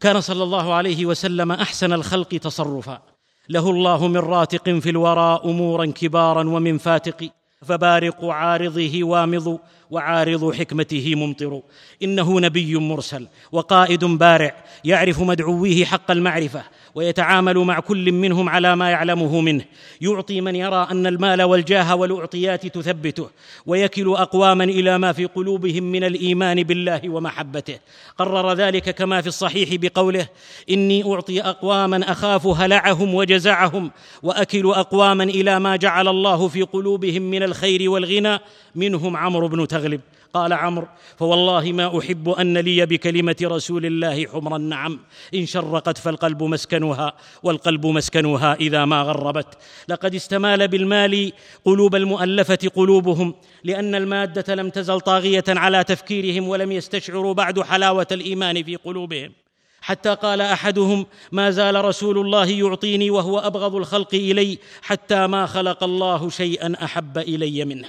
كان صلى الله عليه وسلم أحسن الخلق تصرفا. له الله من راتق في الورى أمورا كبارا ومن فاتق فبارق عارضه وامض وعارض حكمته ممطر. إنه نبي مرسل وقائد بارع يعرف مدعويه حق المعرفة ويتعامل مع كل منهم على ما يعلمه منه. يعطي من يرى أن المال والجاه والأعطيات تثبته ويكل أقواما إلى ما في قلوبهم من الإيمان بالله ومحبته. قرر ذلك كما في الصحيح بقوله إني أعطي أقواما أخاف هلعهم وجزعهم وأكل أقواما إلى ما جعل الله في قلوبهم من الخير والغنى. منهم عمرو بن تغلب قال عمرو فوالله ما أحب أن لي بكلمة رسول الله حمر النعم إن شرقت فالقلب مسكنها والقلب مسكنها إذا ما غربت. لقد استمال بالمال قلوب المؤلفة قلوبهم لأن المادة لم تزل طاغية على تفكيرهم ولم يستشعروا بعد حلاوة الإيمان في قلوبهم. حتى قال أحدهم ما زال رسول الله يعطيني وهو أبغض الخلق إلي حتى ما خلق الله شيئا أحب إلي منه.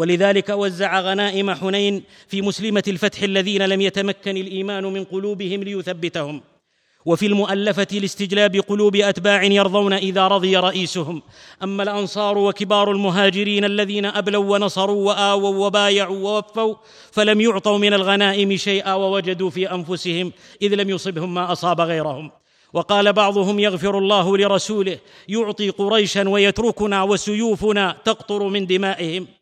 ولذلك وزع غنائم حنين في مسلمة الفتح الذين لم يتمكن الإيمان من قلوبهم ليثبتهم. وفي المؤلفة لاستجلاب قلوب أتباع يرضون إذا رضي رئيسهم. أما الأنصار وكبار المهاجرين الذين أبلوا ونصروا وآووا وبايعوا ووفوا فلم يعطوا من الغنائم شيئا ووجدوا في أنفسهم إذ لم يصبهم ما أصاب غيرهم. وقال بعضهم يغفر الله لرسوله يعطي قريشا ويتركنا وسيوفنا تقطر من دمائهم.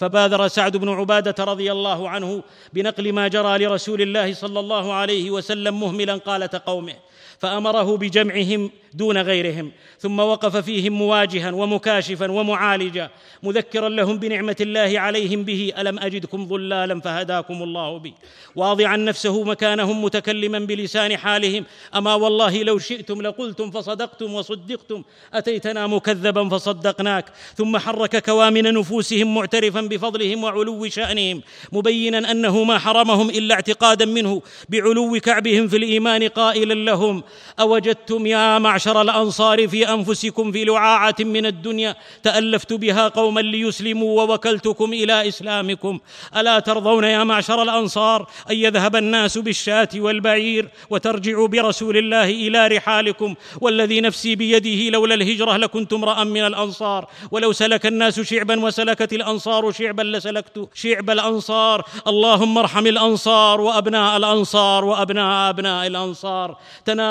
فبادر سعد بن عبادة رضي الله عنه بنقل ما جرى لرسول الله صلى الله عليه وسلم مهملا قاله قومه. فأمره بجمعهم دون غيرهم ثم وقف فيهم مواجها ومكاشفا ومعالجا مذكرا لهم بنعمة الله عليهم به ألم أجدكم ضلالا فهداكم الله بي واضعا نفسه مكانهم متكلما بلسان حالهم أما والله لو شئتم لقلتم فصدقتم وصدقتم أتيتنا مكذبا فصدقناك ثم حرك كوامن نفوسهم معترفا بفضلهم وعلو شأنهم مبينا أنه ما حرمهم إلا اعتقادا منه بعلو كعبهم في الإيمان قائلا لهم اوجدتم يا معشر الانصار في انفسكم في لعاعه من الدنيا تالفت بها قوما ليسلموا ووكلتكم إلى اسلامكم الا ترضون يا معشر الانصار ان يذهب الناس بالشاه والبعير وترجعوا برسول الله إلى رحالكم والذي نفسي بيده لولا الهجره لكنت امرا من الانصار ولو سلك الناس شعبا وسلكت الانصار شعبا لسلكت شعب الانصار اللهم ارحم الانصار وابناء الانصار وابناء ابناء الانصار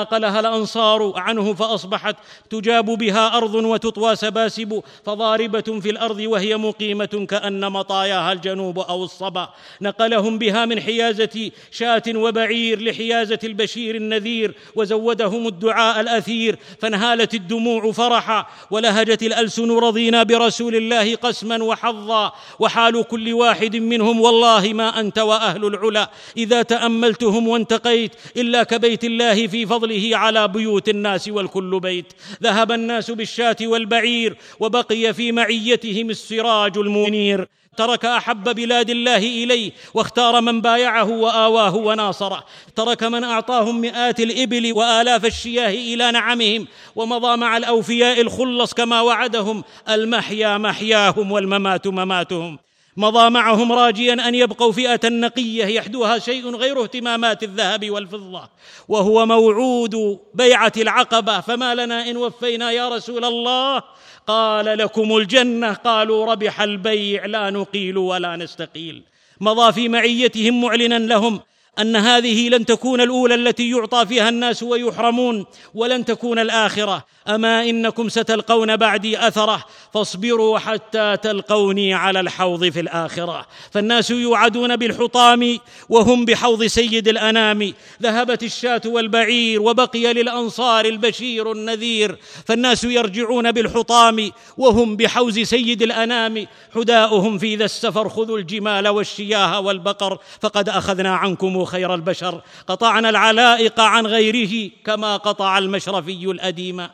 تناقلها الأنصار عنه فأصبحت تجاب بها أرض وتطوى سباسب فضاربة في الأرض وهي مقيمة كأن مطاياها الجنوب أو الصبا. نقلهم بها من حيازة شاة وبعير لحيازة البشير النذير وزودهم الدعاء الأثير. فانهالت الدموع فرحا ولهجت الألسن رضينا برسول الله قسما وحظا. وحال كل واحد منهم والله ما أنت وأهل العلا. إذا تأملتهم وانتقيت إلا كبيت الله في فضله على بيوت الناس والكل بيت. ذهب الناس بالشاة والبعير وبقي في معيتهم السراج المنير. ترك أحب بلاد الله إليه واختار من بايعه وآواه وناصره. ترك من أعطاهم مئات الإبل وآلاف الشياه إلى نعمهم ومضى مع الأوفياء الخلص كما وعدهم. المحيا محياهم والممات مماتهم. مضى معهم راجيا أن يبقوا فئة نقية يحدوها شيء غير اهتمامات الذهب والفضة. وهو موعود بيعة العقبة. فما لنا إن وفينا يا رسول الله؟ قال لكم الجنة. قالوا ربح البيع. لا نقيل ولا نستقيل. مضى في معيتهم معلنا لهم. أن هذه لن تكون الأولى التي يعطى فيها الناس ويحرمون ولن تكون الآخرة. أما إنكم ستلقون بعدي أثرة فاصبروا حتى تلقوني على الحوض في الآخرة. فالناس يوعدون بالحطام وهم بحوض سيد الأنام. ذهبت الشاة والبعير وبقي للأنصار البشير النذير. فالناس يرجعون بالحطام وهم بحوز سيد الأنام. حداؤهم في ذا السفر خذوا الجمال والشياه والبقر فقد أخذنا عنكم خير البشر قطعنا العلائق عن غيره كما قطع المشرفي الأديم.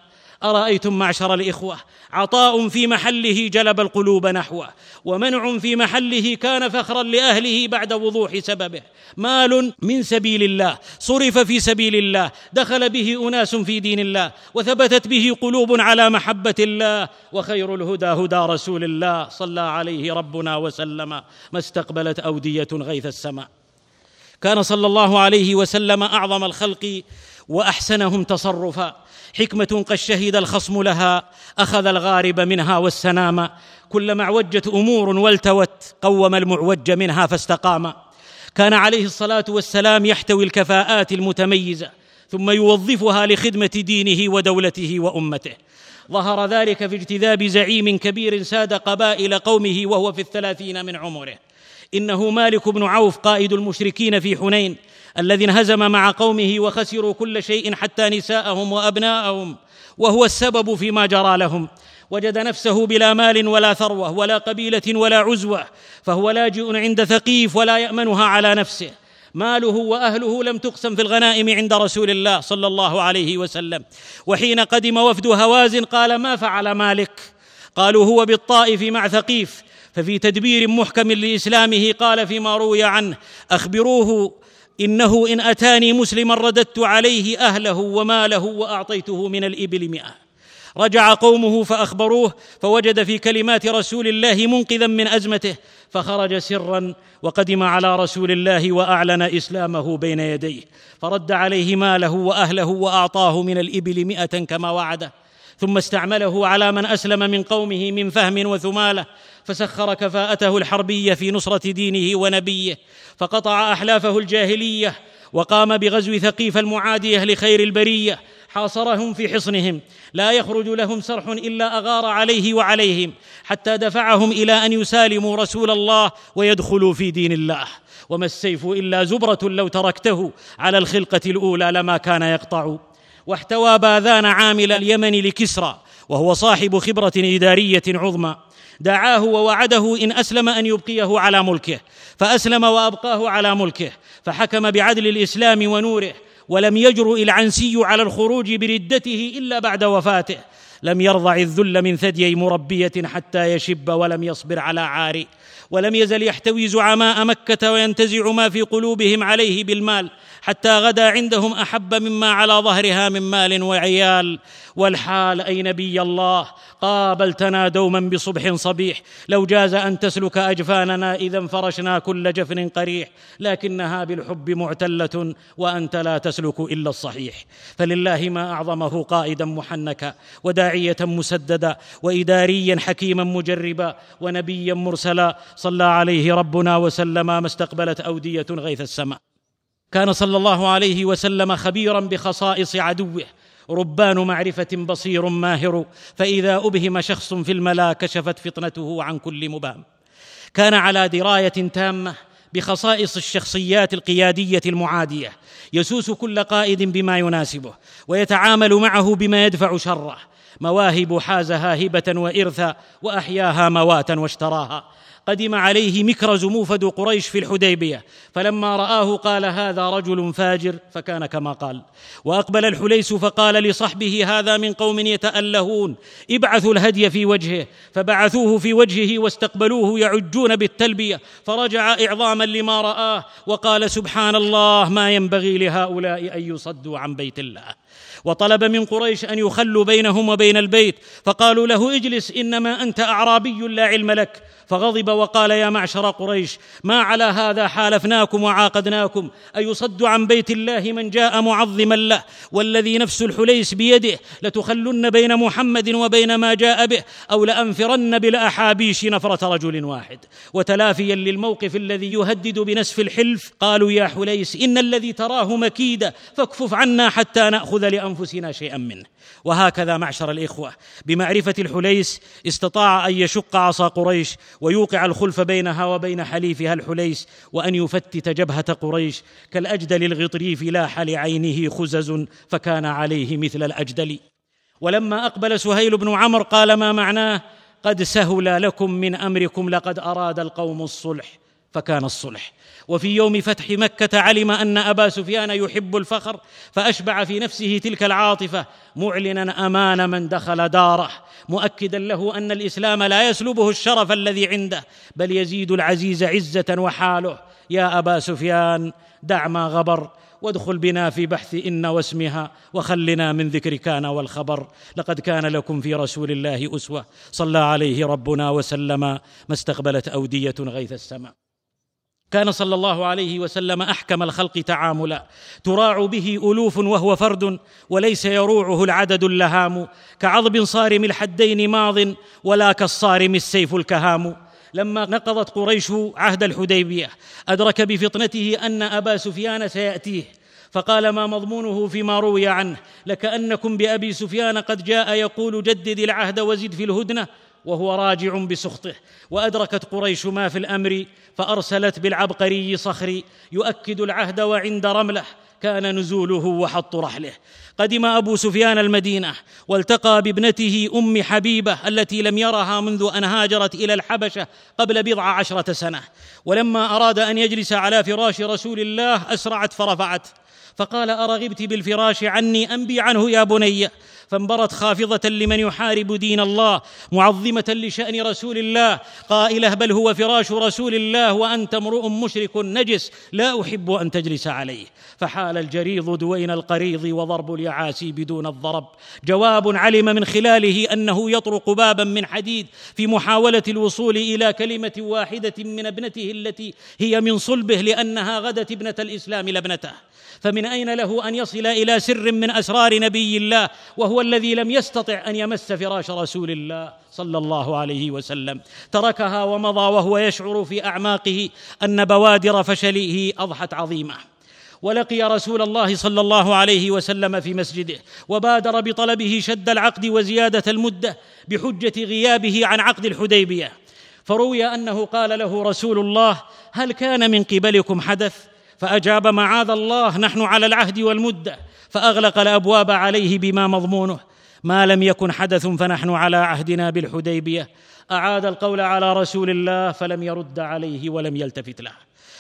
أرأيتم معشر الإخوة عطاء في محله جلب القلوب نحوه ومنع في محله كان فخرا لأهله بعد وضوح سببه. مال من سبيل الله صرف في سبيل الله دخل به أناس في دين الله وثبتت به قلوب على محبة الله وخير الهدى هدى رسول الله صلى عليه ربنا وسلم ما استقبلت أودية غيث السماء. كان صلى الله عليه وسلم أعظم الخلق وأحسنهم تصرفا. حكمة قد شهد الخصم لها أخذ الغارب منها والسنام. كلما اعوجت أمور والتوت قوم المعوج منها فاستقام. كان عليه الصلاة والسلام يحتوي الكفاءات المتميزة ثم يوظفها لخدمة دينه ودولته وأمته. ظهر ذلك في اجتذاب زعيم كبير ساد قبائل قومه وهو في الثلاثين من عمره. إنه مالك بن عوف قائد المشركين في حنين الذي انهزم مع قومه وخسروا كل شيء حتى نساءهم وأبناءهم وهو السبب فيما جرى لهم. وجد نفسه بلا مال ولا ثروة ولا قبيلة ولا عزوة فهو لاجئ عند ثقيف ولا يأمنها على نفسه. ماله وأهله لم تقسم في الغنائم عند رسول الله صلى الله عليه وسلم. وحين قدم وفد هوازن قال ما فعل مالك؟ قالوا هو بالطائف مع ثقيف. ففي تدبير محكم لإسلامه قال فيما روي عنه أخبروه إنه إن أتاني مسلما رددت عليه أهله وماله وأعطيته من الإبل مئة. رجع قومه فأخبروه فوجد في كلمات رسول الله منقذا من أزمته فخرج سرا وقدم على رسول الله وأعلن إسلامه بين يديه فرد عليه ماله وأهله وأعطاه من الإبل مئة كما وعده ثم استعمله على من أسلم من قومه من فهم وثمالة فسخر كفاءته الحربية في نصرة دينه ونبيه فقطع أحلافه الجاهلية وقام بغزو ثقيف المعادية لخير البرية. حاصرهم في حصنهم. لا يخرج لهم سرح إلا أغار عليه وعليهم حتى دفعهم إلى أن يسالموا رسول الله ويدخلوا في دين الله. وما السيف إلا زبرة لو تركته على الخلقة الأولى لما كان يقطع. واحتوى باذان عامل اليمن لكسرى وهو صاحب خبرة إدارية عظمى. دعاه ووعده إن أسلم أن يبقيه على ملكه فأسلم وأبقاه على ملكه فحكم بعدل الإسلام ونوره ولم يجرؤ العنسي على الخروج بردته إلا بعد وفاته. لم يرضع الذل من ثديي مربية حتى يشب ولم يصبر على عار ولم يزل يحتوي زعماء مكة وينتزع ما في قلوبهم عليه بالمال. حتى غدا عندهم أحب مما على ظهرها من مال وعيال. والحال أي نبي الله قابلتنا دوما بصبح صبيح. لو جاز أن تسلك أجفاننا إذا فرشنا كل جفن قريح. لكنها بالحب معتلة وأنت لا تسلك إلا الصحيح. فلله ما أعظمه قائدا محنكا وداعية مسددا واداريا حكيما مجربا ونبيا مرسلا. صلى عليه ربنا وسلم ما استقبلت أودية غيث السماء. كان صلى الله عليه وسلم خبيرا بخصائص عدوه ربان معرفة بصير ماهر فإذا أبهم شخص في الملا كشفت فطنته عن كل مبهم كان على دراية تامة بخصائص الشخصيات القيادية المعادية يسوس كل قائد بما يناسبه ويتعامل معه بما يدفع شره مواهب حازها هبه وإرثا وأحياها مواتا واشتراها. قدم عليه مكرز موفد قريش في الحديبية فلما رآه قال هذا رجل فاجر فكان كما قال. وأقبل الحليس فقال لصحبه هذا من قوم يتألهون ابعثوا الهدي في وجهه فبعثوه في وجهه واستقبلوه يعجون بالتلبية فرجع إعظاما لما رآه وقال سبحان الله ما ينبغي لهؤلاء أن يصدوا عن بيت الله. وطلب من قريش أن يخلوا بينهم وبين البيت فقالوا له اجلس إنما أنت أعرابي لا علم لك. فغضب وقال يا معشر قريش ما على هذا حالفناكم وعاقدناكم أيصد عن بيت الله من جاء معظما له والذي نفس الحليس بيده لتخلن بين محمد وبين ما جاء به أو لأنفرن بالأحابيش نفرة رجل واحد. وتلافيا للموقف الذي يهدد بنسف الحلف قالوا يا حليس إن الذي تراه مكيدا فاكفف عنا حتى نأخذ لأنفسنا شيئا منه. وهكذا معشر الإخوة بمعرفة الحليس استطاع أن يشق عصا قريش ويوقع الخلف بينها وبين حليفها الحليس وأن يفتت جبهة قريش كالأجدل الغطريف لاح لعينه خزز فكان عليه مثل الأجدل. ولما أقبل سهيل بن عمرو قال ما معناه؟ قد سهل لكم من أمركم لقد أراد القوم الصلح. فكان الصلح. وفي يوم فتح مكة علم أن أبا سفيان يحب الفخر فأشبع في نفسه تلك العاطفة معلنا أمان من دخل داره مؤكدا له أن الإسلام لا يسلبه الشرف الذي عنده بل يزيد العزيز عزة وحاله. يا أبا سفيان دع ما غبر وادخل بنا في بحث إن واسمها وخلنا من ذكر كان والخبر. لقد كان لكم في رسول الله أسوة صلى عليه ربنا وسلم ما استقبلت أودية غيث السماء. كان صلى الله عليه وسلم أحكم الخلق تعاملا. تراع به ألوف وهو فرد وليس يروعه العدد اللهام. كعضب صارم الحدين ماض ولا كالصارم السيف الكهام. لما نقضت قريش عهد الحديبية أدرك بفطنته أن أبا سفيان سيأتيه. فقال ما مضمونه فيما روي عنه؟ لكأنكم بأبي سفيان قد جاء يقول جدد العهد وزد في الهدنة. وهو راجع بسخطه. وأدركت قريش ما في الأمر فأرسلت بالعبقري صخري يؤكد العهد وعند رملة كان نزوله وحط رحله. قدم أبو سفيان المدينة والتقى بابنته أم حبيبة التي لم يرها منذ أن هاجرت إلى الحبشة قبل بضع عشرة سنة. ولما أراد أن يجلس على فراش رسول الله أسرعت فرفعت. فقال أرغبت بالفراش عني أنبي عنه يا بني. فانبرت خافضة لمن يحارب دين الله معظمة لشأن رسول الله قائلة بل هو فراش رسول الله وأنت امرؤ مشرك نجس لا أحب أن تجلس عليه. فحال الجريض دوين القريض وضرب اليعاسي بدون الضرب. جواب علم من خلاله أنه يطرق بابا من حديد في محاولة الوصول إلى كلمة واحدة من ابنته التي هي من صلبه لأنها غدت ابنة الإسلام لابنته. فمن أين له أن يصل إلى سر من أسرار نبي الله وهو الذي لم يستطع أن يمس فراش رسول الله صلى الله عليه وسلم. تركها ومضى وهو يشعر في أعماقه أن بوادر فشله أضحت عظيمة. ولقي رسول الله صلى الله عليه وسلم في مسجده وبادر بطلبه شد العقد وزيادة المدة بحجة غيابه عن عقد الحديبية. فروي أنه قال له رسول الله هل كان من قبلكم حدث؟ فأجاب معاذ الله نحن على العهد والمدة. فأغلق الأبواب عليه بما مضمونه. ما لم يكن حدث فنحن على عهدنا بالحديبية. أعاد القول على رسول الله فلم يرد عليه ولم يلتفت له.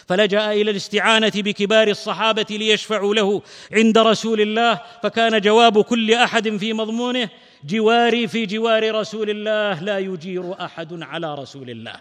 فلجأ إلى الاستعانة بكبار الصحابة ليشفعوا له عند رسول الله. فكان جواب كل أحد في مضمونه. جواري في جوار رسول الله لا يجير أحد على رسول الله.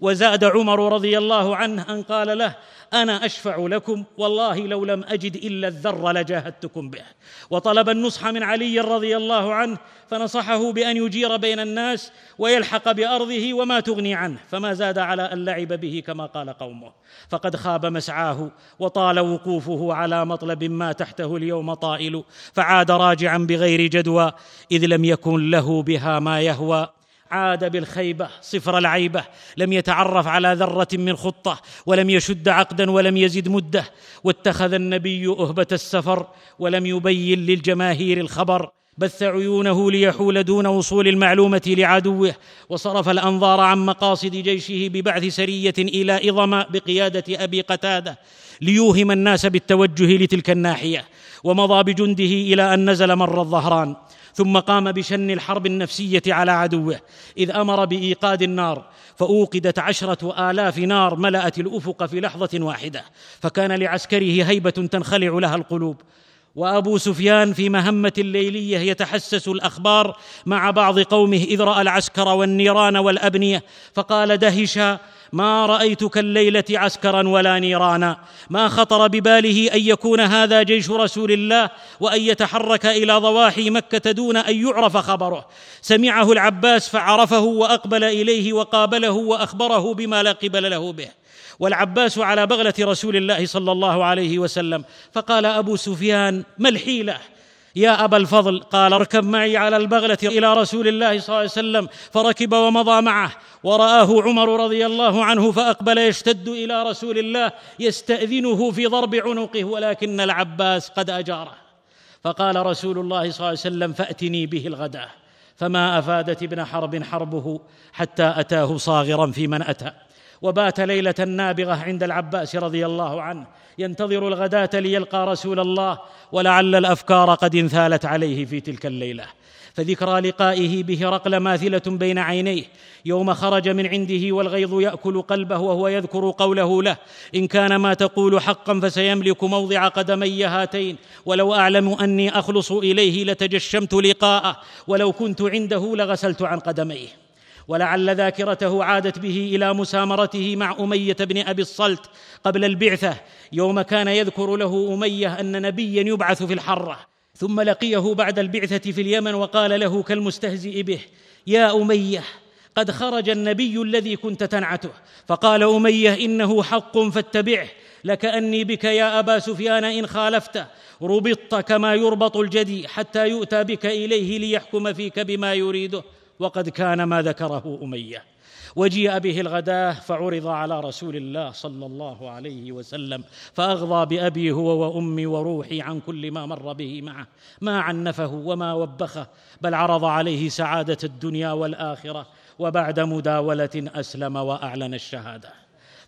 وزاد عمر رضي الله عنه أن قال له أنا أشفع لكم والله لو لم أجد إلا الذر لجاهدتكم به. وطلب النصح من علي رضي الله عنه فنصحه بأن يجير بين الناس ويلحق بأرضه وما تغني عنه فما زاد على أن لعب به كما قال قومه. فقد خاب مسعاه وطال وقوفه على مطلب ما تحته اليوم طائل فعاد راجعا بغير جدوى إذ لم يكن له بها ما يهوى. عاد بالخيبة صفر العيبه لم يتعرف على ذرة من خطة ولم يشد عقدا ولم يزد مدة. واتخذ النبي أهبة السفر ولم يبين للجماهير الخبر. بث عيونه ليحول دون وصول المعلومة لعدوه. وصرف الأنظار عن مقاصد جيشه ببعث سرية إلى اظم بقيادة أبي قتادة ليوهم الناس بالتوجه لتلك الناحية. ومضى بجنده إلى أن نزل مر الظهران. ثم قام بشن الحرب النفسية على عدوه إذ أمر بإيقاد النار فأوقدت عشرة آلاف نار ملأت الأفق في لحظة واحدة فكان لعسكره هيبة تنخلع لها القلوب. وأبو سفيان في مهمة ليلية يتحسس الأخبار مع بعض قومه إذ رأى العسكر والنيران والأبنية فقال دهشا ما رايت كالليله عسكرا ولا نيرانا. ما خطر بباله أن يكون هذا جيش رسول الله وأن يتحرك إلى ضواحي مكة دون أن يعرف خبره. سمعه العباس فعرفه وأقبل إليه وقابله وأخبره بما لا قبل له به. والعباس على بغلة رسول الله صلى الله عليه وسلم. فقال أبو سفيان ما الحيلة؟ يا أبا الفضل قال اركب معي على البغلة إلى رسول الله صلى الله عليه وسلم فركب ومضى معه. ورآه عمر رضي الله عنه فأقبل يشتد إلى رسول الله يستأذنه في ضرب عنقه ولكن العباس قد أجاره. فقال رسول الله صلى الله عليه وسلم فأتني به الغداة. فما أفادت ابن حرب حربه حتى أتاه صاغرا في من أتى. وبات ليلة نابغة عند العباس رضي الله عنه. ينتظر الغداة ليلقى رسول الله ولعل الأفكار قد انثالت عليه في تلك الليلة. فذكرى لقائه بهرقل ماثلة بين عينيه يوم خرج من عنده والغيظ يأكل قلبه وهو يذكر قوله له إن كان ما تقول حقا فسيملك موضع قدمي هاتين ولو أعلم أني أخلص إليه لتجشمت لقاءه ولو كنت عنده لغسلت عن قدميه. ولعل ذاكرته عادت به إلى مسامرته مع أمية بن أبي الصلت قبل البعثة يوم كان يذكر له أمية أن نبيا يبعث في الحرة. ثم لقيه بعد البعثة في اليمن وقال له كالمستهزئ به يا أمية قد خرج النبي الذي كنت تنعته. فقال أمية إنه حق فاتبعه لكأني بك يا أبا سفيان إن خالفته ربطت كما يربط الجدي حتى يؤتى بك إليه ليحكم فيك بما يريده. وقد كان ما ذكره أمية. وجيء به الغداة فعرض على رسول الله صلى الله عليه وسلم فأغضى بأبي هو وأمي وروحي عن كل ما مر به معه. ما عنفه وما وبخه بل عرض عليه سعادة الدنيا والآخرة وبعد مداولة أسلم وأعلن الشهادة.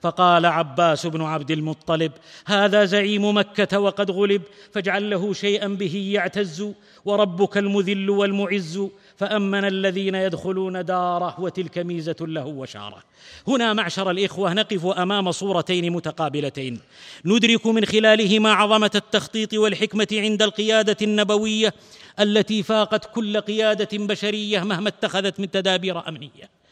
فقال عباس بن عبد المطلب هذا زعيم مكة وقد غلب فاجعل له شيئا به يعتز وربك المذل والمعز فأمن الذين يدخلون داره وتلك ميزه له وشاره. هنا معشر الإخوة نقف أمام صورتين متقابلتين. ندرك من خلالهما عظمة التخطيط والحكمة عند القيادة النبوية التي فاقت كل قيادة بشرية مهما اتخذت من تدابير أمنية.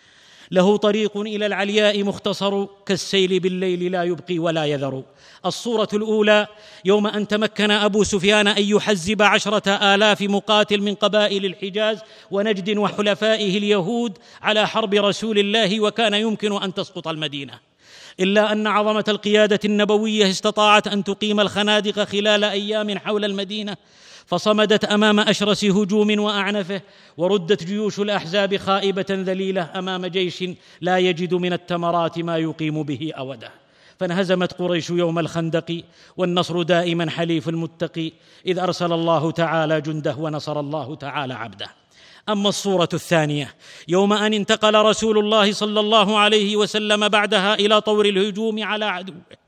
له طريق إلى العلياء مختصر كالسيل بالليل لا يبقي ولا يذر. الصورة الأولى يوم أن تمكن أبو سفيان أن يحزب عشرة آلاف مقاتل من قبائل الحجاز ونجد وحلفائه اليهود على حرب رسول الله وكان يمكن أن تسقط المدينة. إلا أن عظمة القيادة النبوية استطاعت أن تقيم الخنادق خلال أيام حول المدينة. فصمدت أمام أشرس هجوم وأعنفه وردت جيوش الأحزاب خائبة ذليلة أمام جيش لا يجد من التمرات ما يقيم به أوده. فانهزمت قريش يوم الخندق والنصر دائما حليف المتقي إذ أرسل الله تعالى جنده ونصر الله تعالى عبده. أما الصورة الثانية يوم أن انتقل رسول الله صلى الله عليه وسلم بعدها إلى طور الهجوم على عدوه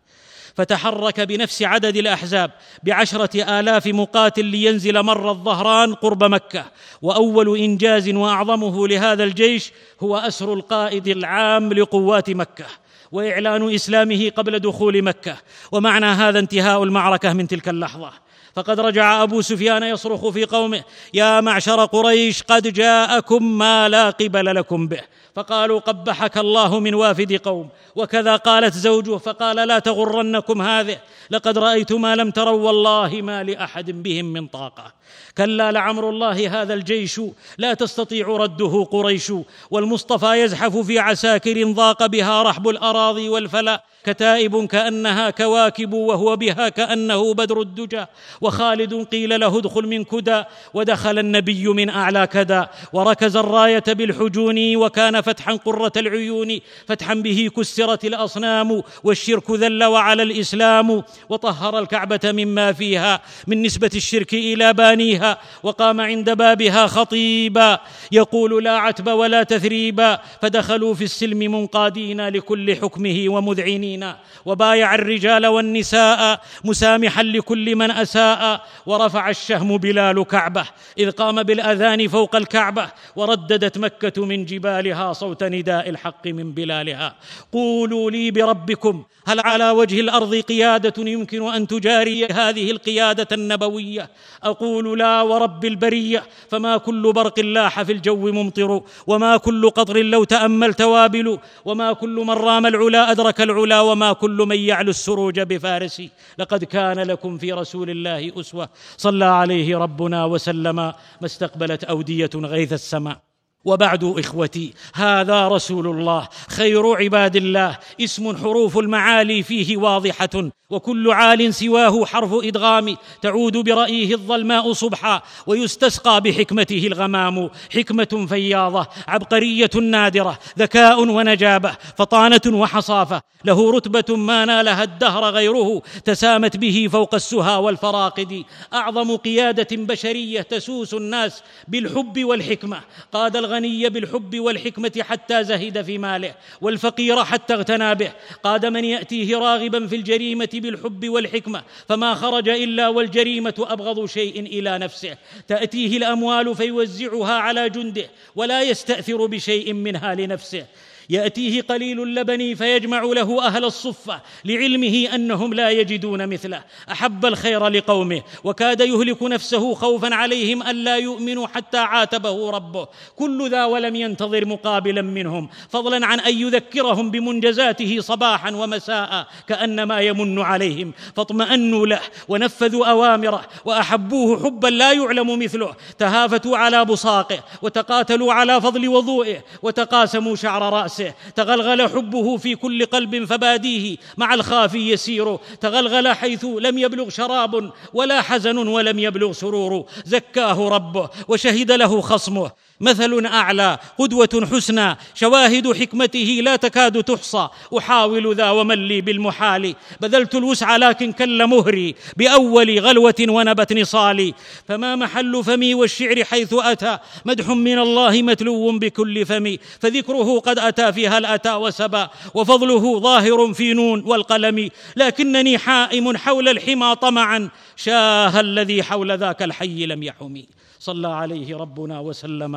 فتحرك بنفس عدد الأحزاب بعشرة آلاف مقاتل لينزل مر الظهران قرب مكة. وأول إنجاز وأعظمه لهذا الجيش هو أسر القائد العام لقوات مكة وإعلان إسلامه قبل دخول مكة. ومعنى هذا انتهاء المعركة من تلك اللحظة. فقد رجع أبو سفيان يصرخ في قومه يا معشر قريش قد جاءكم ما لا قبل لكم به. فقالوا قبحك الله من وافد قوم. وكذا قالت زوجه فقال لا تغرنكم هذه لقد رأيت ما لم تروا والله ما لأحد بهم من طاقة. كلا لعمر الله هذا الجيش لا تستطيع رده قريش. والمصطفى يزحف في عساكر ضاق بها رحب الأراضي والفلا كتائب كأنها كواكب وهو بها كأنه بدر الدجى. وخالد قيل له ادخل من كدى. ودخل النبي من أعلى كدى. وركز الراية بالحجون وكان فتحا قرة العيون. فتحا به كسرت الأصنام والشرك ذل وعلى الإسلام. وطهر الكعبة مما فيها. من نسبة الشرك إلى بانيها وقام عند بابها خطيبا. يقول لا عتب ولا تثريبا فدخلوا في السلم منقادين لكل حكمه ومذعنين. وبايع الرجال والنساء مسامحا لكل من أساء. ورفع الشهم بلال كعبة. إذ قام بالأذان فوق الكعبة. ورددت مكة من جبالها صوت نداء الحق من بلالها. قولوا لي بربكم هل على وجه الأرض قيادة يمكن أن تجاري هذه القيادة النبوية؟ أقول لا ورب البرية فما كل برق لاح في الجو ممطر وما كل قطر لو تأملت وابل وما كل من رام العلا أدرك العلا وما كل من يعلو السروج بفارس. لقد كان لكم في رسول الله أسوة صلى عليه ربنا وسلم ما استقبلت أودية غيث السماء. وبعد إخوتي هذا رسول الله خير عباد الله اسم حروف المعالي فيه واضحة وكل عال سواه حرف إدغام تعود برايه الظلماء صبحا ويستسقى بحكمته الغمام حكمة فياضة عبقرية نادرة ذكاء ونجابة فطانة وحصافة له رتبة ما نالها الدهر غيره تسامت به فوق السها والفراقد أعظم قيادة بشرية تسوس الناس بالحب والحكمة قاد الغني بالحب والحكمة حتى زهد في ماله والفقير حتى اغتنى به. قاد من يأتيه راغبا في الجريمة بالحب والحكمة فما خرج إلا والجريمة أبغض شيء إلى نفسه. تأتيه الأموال فيوزعها على جنده ولا يستأثر بشيء منها لنفسه. يأتيه قليل اللبن فيجمع له أهل الصفة لعلمه أنهم لا يجدون مثله. أحب الخير لقومه وكاد يهلك نفسه خوفا عليهم الا يؤمنوا حتى عاتبه ربه. كل ذا ولم ينتظر مقابلا منهم. فضلا عن أن يذكرهم بمنجزاته صباحا ومساء كأنما يمن عليهم. فاطمأنوا له ونفذوا أوامره وأحبوه حبا لا يعلم مثله. تهافتوا على بصاقه وتقاتلوا على فضل وضوئه وتقاسموا شعر رأسه. تغلغل حبه في كل قلب فباديه. مع الخافي يسير. تغلغل حيث لم يبلغ شراب ولا حزن ولم يبلغ سرور. زكاه ربه وشهد له خصمه. مثل أعلى قدوة حسنى شواهد حكمته لا تكاد تحصى. أحاول ذا ومن لي بالمحال بذلت الوسع لكن كل مهري. بأول غلوة ونبت نصالي. فما محل فمي والشعر حيث أتى. مدح من الله متلو بكل فمي. فذكره قد أتى في هل اتى وسبا وفضله ظاهر في نون والقلم. لكنني حائم حول الحمى طمعا. شاه الذي حول ذاك الحي لم يحمي. صلى عليه ربنا وسلم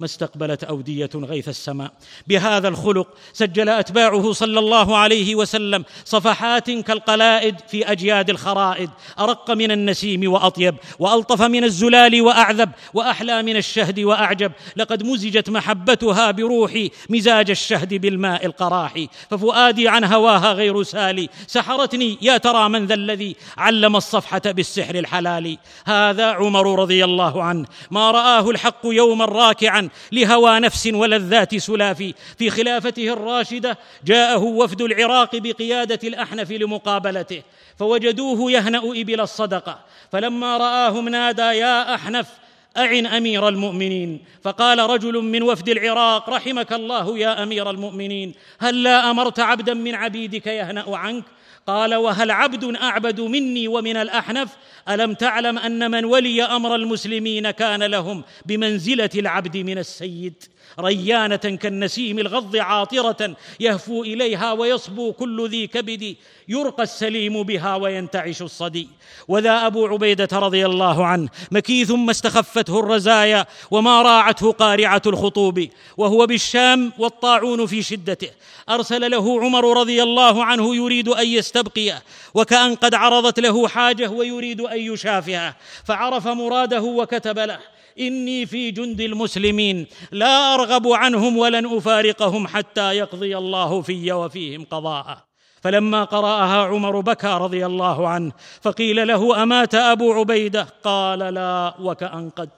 ما استقبلت أودية غيث السماء. بهذا الخلق سجل أتباعه صلى الله عليه وسلم صفحات كالقلائد في أجياد الخرائد. أرق من النسيم وأطيب وألطف من الزلال وأعذب وأحلى من الشهد وأعجب. لقد مزجت محبتها بروحي مزاج الشهد بالماء القراح ففؤادي عن هواها غير سالي. سحرتني يا ترى من ذا الذي علم الصفحة بالسحر الحلال هذا عمر رضي الله عنه. ما رآه الحق يوما راكعا لهوى نفس ولذات سلاف في خلافته الراشدة جاءه وفد العراق بقيادة الأحنف لمقابلته. فوجدوه يهنأ إبل الصدقة. فلما رآهم نادى يا أحنف أعن أمير المؤمنين. فقال رجل من وفد العراق رحمك الله يا أمير المؤمنين. هل لا أمرت عبدا من عبيدك يهنأ عنك؟ قال وهل عبد أعبد مني ومن الأحنف؟ ألم تعلم أن من ولي أمر المسلمين كان لهم بمنزلة العبد من السيد. ريانة كالنسيم الغض عاطرة يهفو إليها ويصبو كل ذي كبد يرقى السليم بها وينتعش الصدي. وذا أبو عبيدة رضي الله عنه مكيث ما استخفته الرزايا وما راعته قارعة الخطوب وهو بالشام والطاعون في شدته. أرسل له عمر رضي الله عنه يريد أن يستبقيه وكأن قد عرضت له حاجة ويريد أن يشافهه فعرف مراده وكتب له إني في جند المسلمين لا أرغب عنهم ولن أفارقهم حتى يقضي الله في وفيهم قضاءه فلما قرأها عمر بكى رضي الله عنه فقيل له أمات أبو عبيدة؟ قال لا وكان قد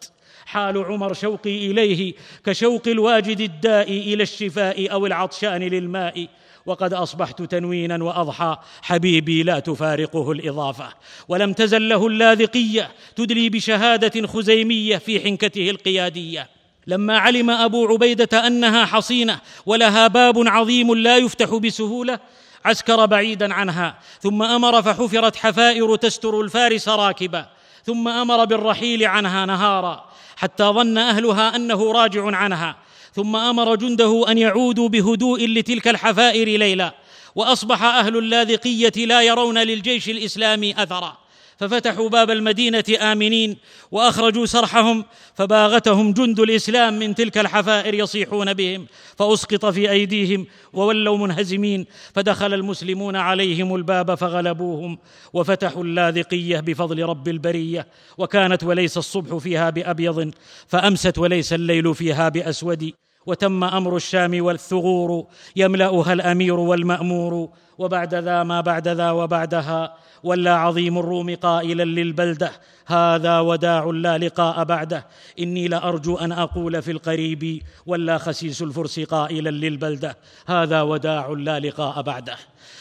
حال عمر شوقي إليه كشوق الواجد الداء إلى الشفاء أو العطشان للماء. وقد أصبحت تنوينا وأضحى. حبيبي لا تفارقه الإضافة. ولم تزل له اللاذقية تدلي بشهادة خزيمية في حنكته القيادية. لما علم أبو عبيدة أنها حصينة ولها باب عظيم لا يفتح بسهولة عسكر بعيدا عنها. ثم أمر فحفرت حفائر تستر الفارس راكبا. ثم أمر بالرحيل عنها نهارا. حتى ظن أهلها أنه راجع عنها. ثم آمر جنده أن يعودوا بهدوء لتلك الحفائر ليلا وأصبح أهل اللاذقية لا يرون للجيش الإسلامي أثرا. ففتحوا باب المدينة آمنين وأخرجوا سرحهم فباغتهم جند الإسلام من تلك الحفائر يصيحون بهم فأسقط في أيديهم وولوا منهزمين فدخل المسلمون عليهم الباب فغلبوهم وفتحوا اللاذقية بفضل رب البرية وكانت وليس الصبح فيها بأبيض فأمست وليس الليل فيها بأسود. وتم أمر الشام والثغور يملأها الأمير والمأمور. وبعد ذا ما بعد ذا وبعدها ولا عظيم الروم قائلا للبلدة. هذا وداع لا لقاء بعده. إني لأرجو أن أقول في القريب ولا خسيس الفرس قائلا للبلدة. هذا وداع لا لقاء بعده.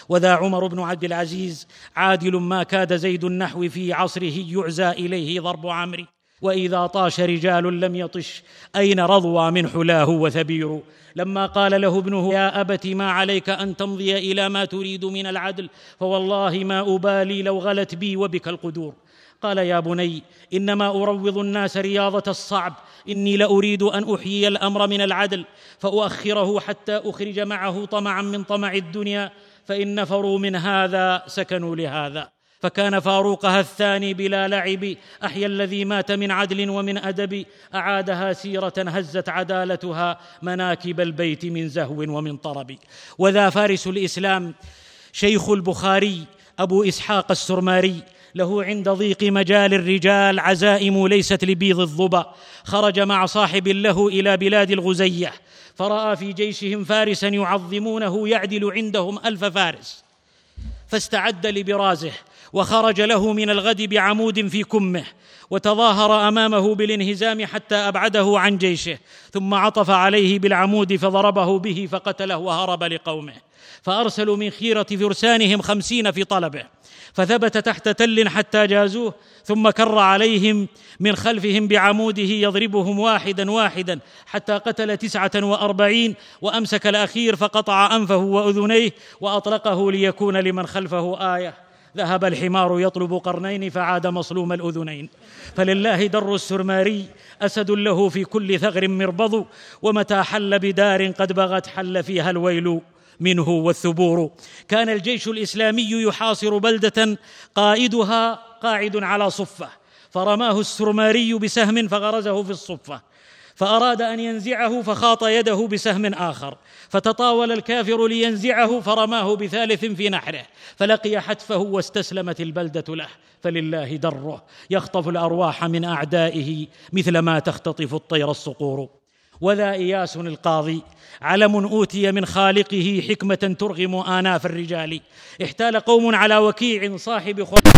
وذا عمر بن عبد العزيز عادل ما كاد زيد النحو في عصره يعزى إليه ضرب عمرو وإذا طاش رجال لم يطش أين رضوى من حلاه وثبير؟ لما قال له ابنه يا ابت ما عليك أن تمضي إلى ما تريد من العدل فوالله ما أبالي لو غلت بي وبك القدور. قال يا بني إنما أروض الناس رياضة الصعب إني لأريد أن أحيي الأمر من العدل فأؤخره حتى أخرج معه طمعا من طمع الدنيا فإن نفروا من هذا سكنوا لهذا. فكان فاروقها الثاني بلا لعب. أحيا الذي مات من عدل ومن أدب. أعادها سيرة هزت عدالتها مناكب البيت من زهو ومن طرب. وذا فارس الإسلام شيخ البخاري أبو إسحاق السرماري. له عند ضيق مجال الرجال عزائم ليست لبيض الظبا. خرج مع صاحب له إلى بلاد الغزية. فرأى في جيشهم فارسا يعظمونه يعدل عندهم ألف فارس. فاستعد لبرازه وخرج له من الغد بعمود في كمه وتظاهر أمامه بالانهزام حتى أبعده عن جيشه ثم عطف عليه بالعمود فضربه به فقتله وهرب لقومه. فأرسلوا من خيرة فرسانهم خمسين في طلبه. فثبت تحت تل حتى جازوه ثم كر عليهم من خلفهم بعموده يضربهم واحدا واحدا حتى قتل تسعة وأربعين وأمسك الأخير فقطع أنفه وأذنيه وأطلقه ليكون لمن خلفه آية. ذهب الحمار يطلب قرنين فعاد مصلوم الأذنين. فلله در السرماري أسد له في كل ثغر مربض ومتى حل بدار قد بغت حل فيها الويل. منه والثبور. كان الجيش الإسلامي يحاصر بلدة قائدها قاعد على صفة. فرماه السرماري بسهم فغرزه في الصفة. فأراد أن ينزعه فخاط يده بسهم آخر. فتطاول الكافر لينزعه فرماه بثالث في نحره. فلقي حتفه واستسلمت البلدة له. فلله دره. يخطف الأرواح من أعدائه مثل ما تختطف الطير الصقور. وذا إياس القاضي. علم أوتي من خالقه حكمة ترغم آناف الرجال. احتال قوم على وكيع صاحب خلق.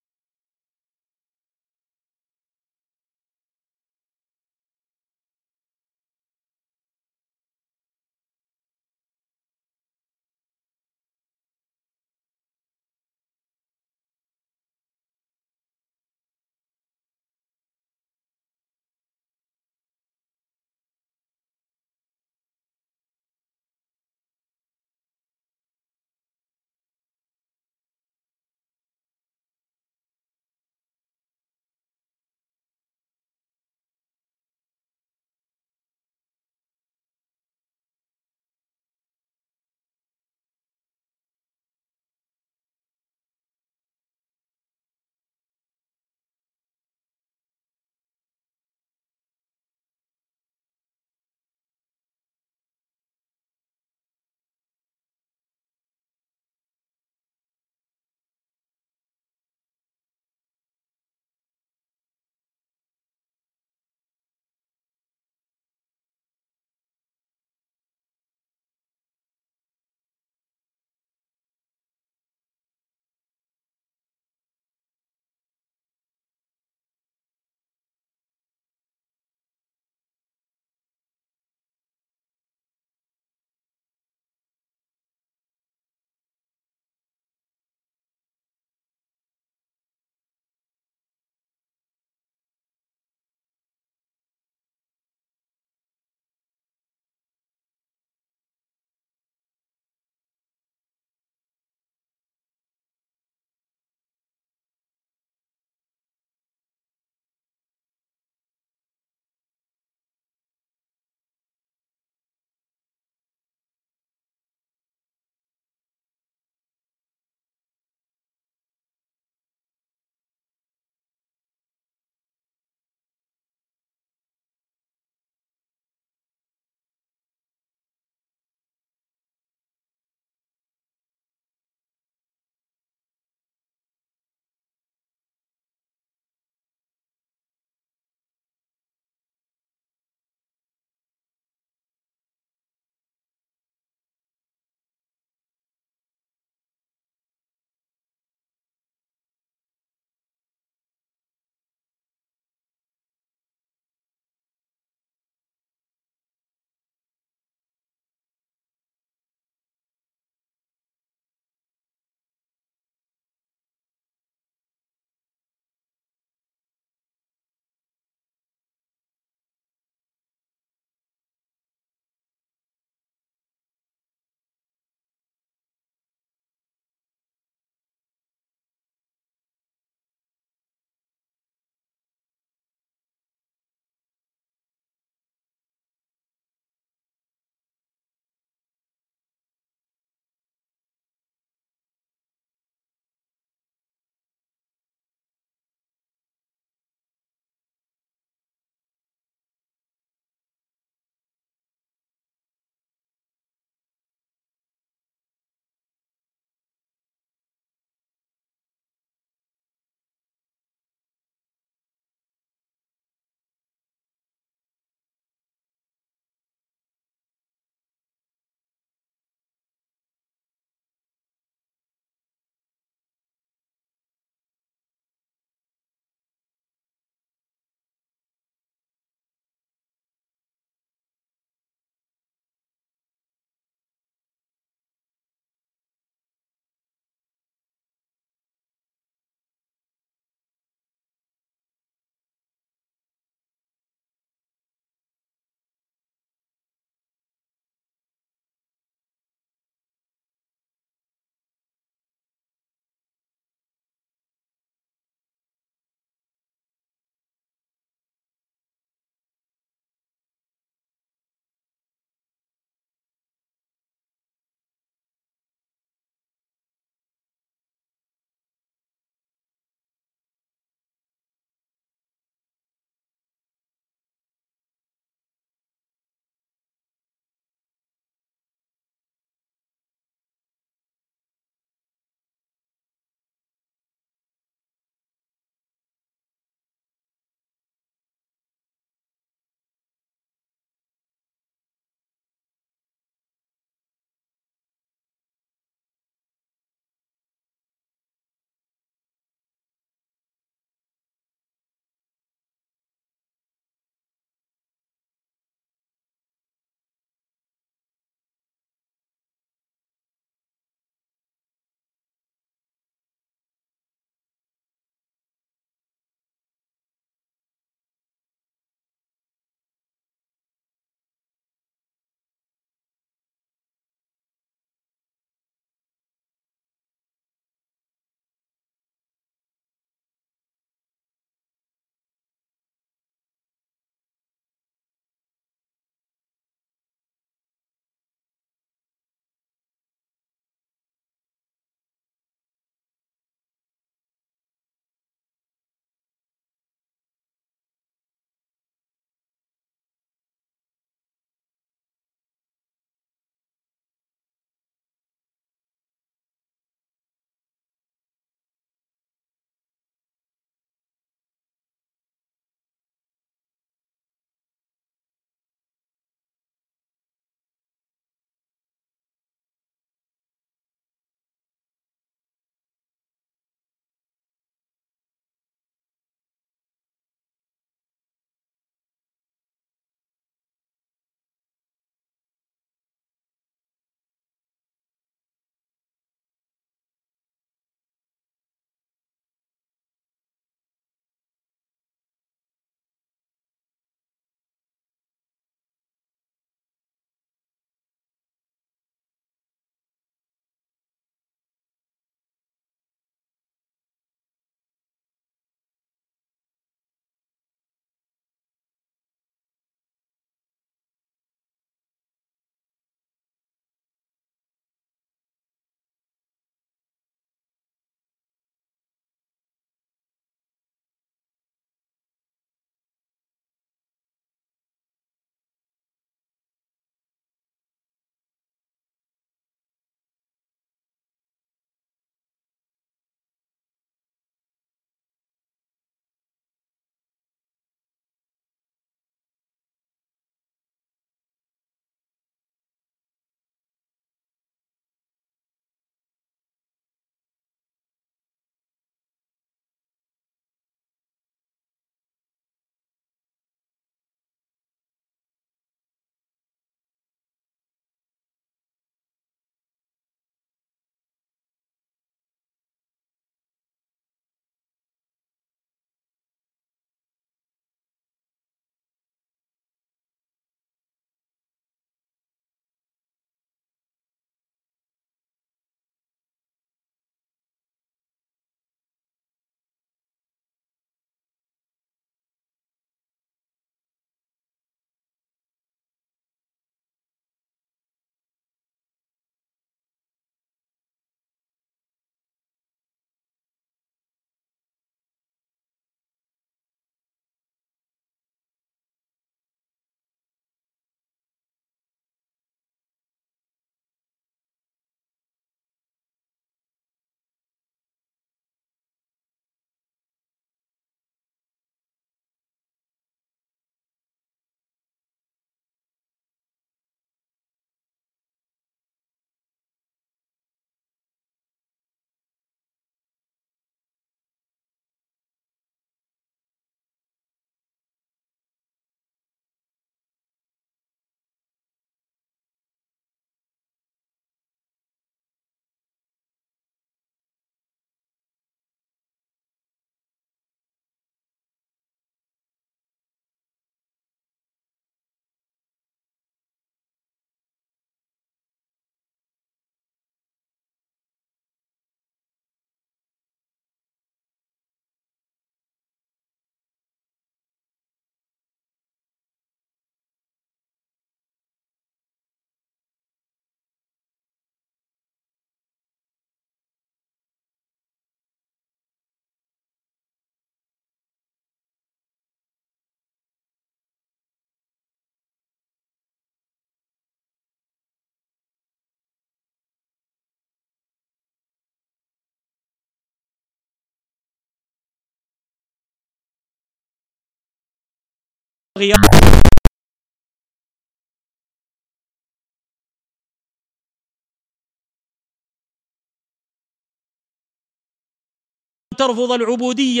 ترفض العبودية.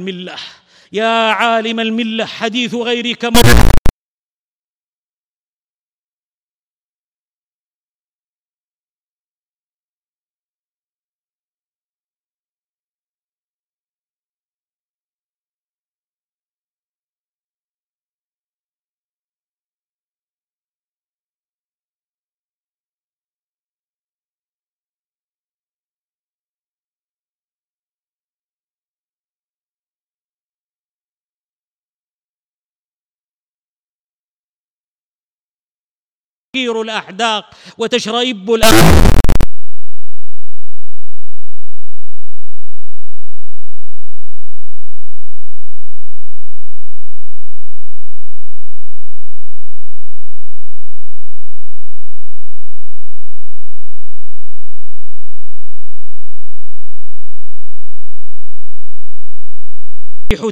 الملة. يا عالم الملة حديث غيرك مر تغير الأحداق وتشرئب الأحداق.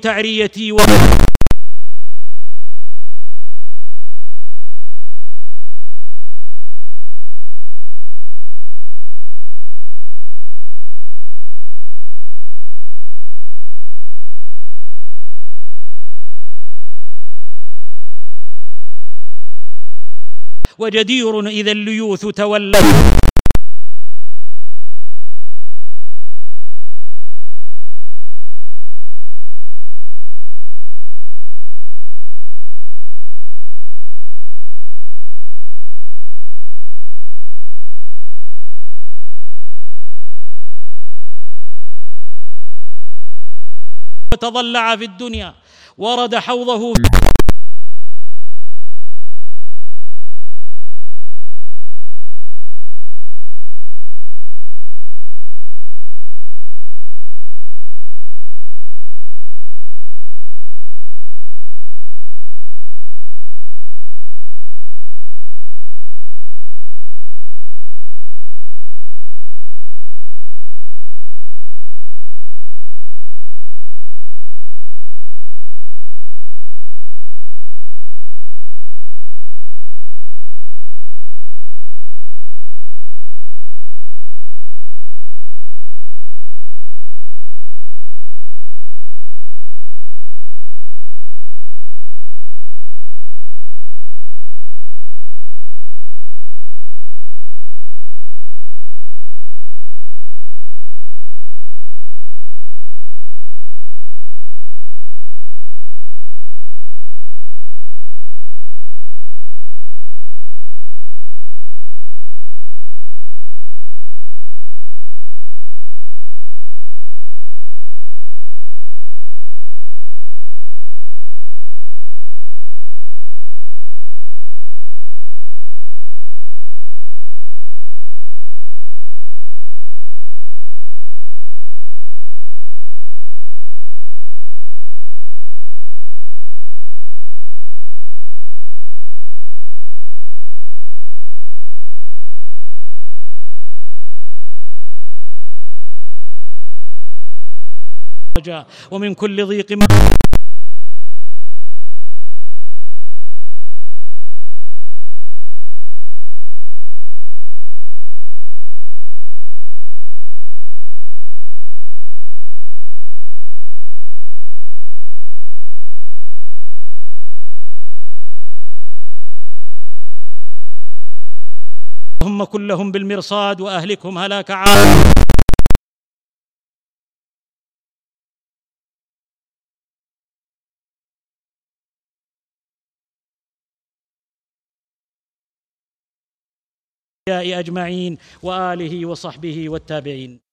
تعريتي و وجدير إذا الليوث تولوا وتضلع في الدنيا ورد حوضه. ومن كل ضيق اللهم كلهم بالمرصاد وأهلكهم هلاك عام أجمعين وآله وصحبه والتابعين.